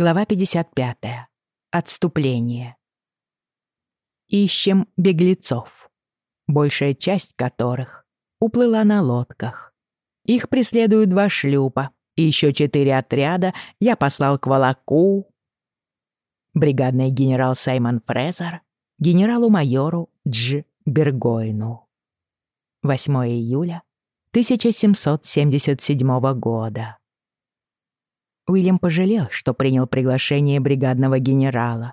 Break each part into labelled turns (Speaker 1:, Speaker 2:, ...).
Speaker 1: Глава 55. Отступление. Ищем беглецов, большая часть которых уплыла на лодках. Их преследуют два шлюпа, и еще четыре отряда я послал к Волоку. Бригадный генерал Саймон Фрезер, генералу-майору Дж. Бергойну. 8 июля 1777 года. Уильям пожалел, что принял приглашение бригадного генерала.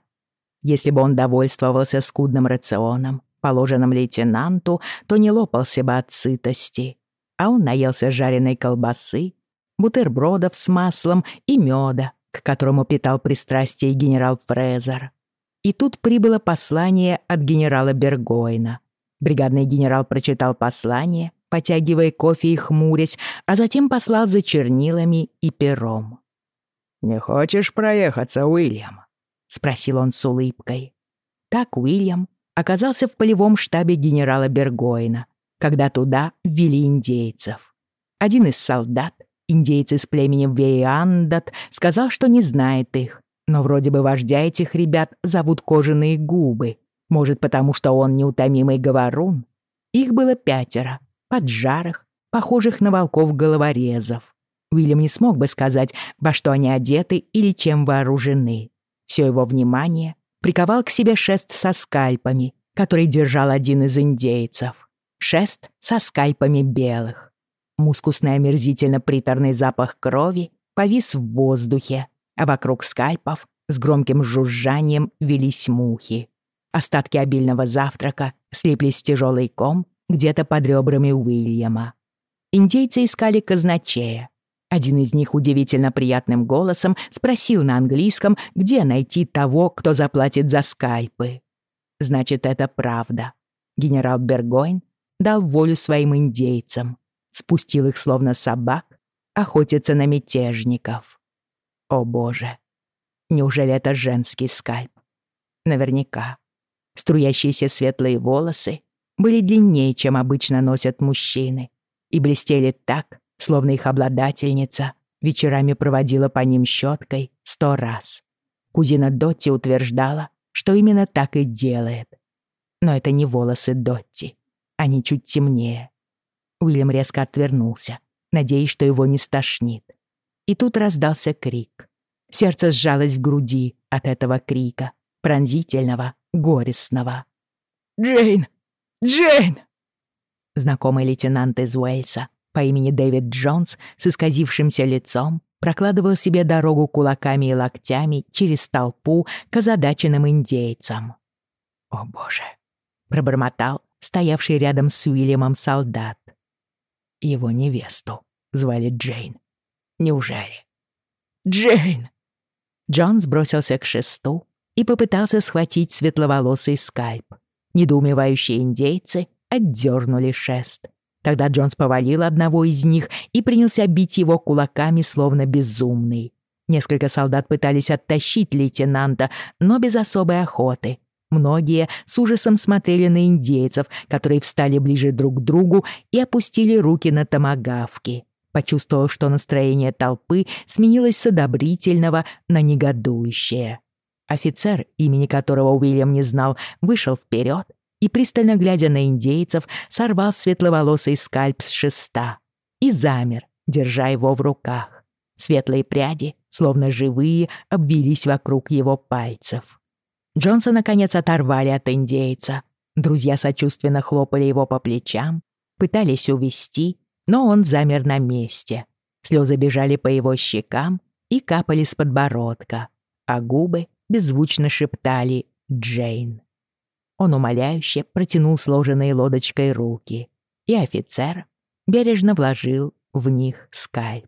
Speaker 1: Если бы он довольствовался скудным рационом, положенным лейтенанту, то не лопался бы от сытости. А он наелся жареной колбасы, бутербродов с маслом и меда, к которому питал пристрастие генерал Фрезер. И тут прибыло послание от генерала Бергойна. Бригадный генерал прочитал послание, потягивая кофе и хмурясь, а затем послал за чернилами и пером.
Speaker 2: «Не хочешь проехаться, Уильям?» — спросил он с улыбкой.
Speaker 1: Так Уильям оказался в полевом штабе генерала Бергоина, когда туда ввели индейцев. Один из солдат, индейец из племени Вейандат, сказал, что не знает их, но вроде бы вождя этих ребят зовут Кожаные Губы, может, потому что он неутомимый говорун. Их было пятеро, поджарых, похожих на волков-головорезов. Уильям не смог бы сказать, во что они одеты или чем вооружены. Все его внимание приковал к себе шест со скальпами, который держал один из индейцев. Шест со скальпами белых. Мускусный омерзительно приторный запах крови повис в воздухе, а вокруг скальпов с громким жужжанием велись мухи. Остатки обильного завтрака слиплись в тяжелый ком где-то под ребрами Уильяма. Индейцы искали казначея, один из них удивительно приятным голосом спросил на английском, где найти того, кто заплатит за скальпы. Значит, это правда. Генерал Бергойн дал волю своим индейцам, спустил их словно собак, охотиться на мятежников. О боже, неужели это женский скальп? Наверняка. Струящиеся светлые волосы были длиннее, чем обычно носят мужчины, и блестели так, словно их обладательница вечерами проводила по ним щеткой сто раз. Кузина Дотти утверждала, что именно так и делает. Но это не волосы Дотти. Они чуть темнее. Уильям резко отвернулся, надеясь, что его не стошнит. И тут раздался крик. Сердце сжалось в груди от этого крика, пронзительного, горестного.
Speaker 2: «Джейн! Джейн!»
Speaker 1: Знакомый лейтенант из Уэльса по имени Дэвид Джонс с исказившимся лицом прокладывал себе дорогу кулаками и локтями через толпу к озадаченным индейцам. «О, боже!» — пробормотал стоявший рядом с Уильямом солдат. Его невесту звали Джейн. Неужели?
Speaker 2: «Джейн!»
Speaker 1: Джонс бросился к шесту и попытался схватить светловолосый скальп. Недоумевающие индейцы отдернули шест. Тогда Джонс повалил одного из них и принялся бить его кулаками, словно безумный. Несколько солдат пытались оттащить лейтенанта, но без особой охоты. Многие с ужасом смотрели на индейцев, которые встали ближе друг к другу и опустили руки на томагавки, почувствовав, что настроение толпы сменилось с одобрительного на негодующее. Офицер, имени которого Уильям не знал, вышел вперед и, пристально глядя на индейцев, сорвал светловолосый скальп с шеста и замер, держа его в руках. Светлые пряди, словно живые, обвились вокруг его пальцев. Джонса, наконец, оторвали от индейца. Друзья сочувственно хлопали его по плечам, пытались увести, но он замер на месте. Слезы бежали по его щекам и капали с подбородка, а губы беззвучно шептали «Джейн». Он умоляюще протянул сложенные лодочкой руки, и офицер бережно вложил в них скальп.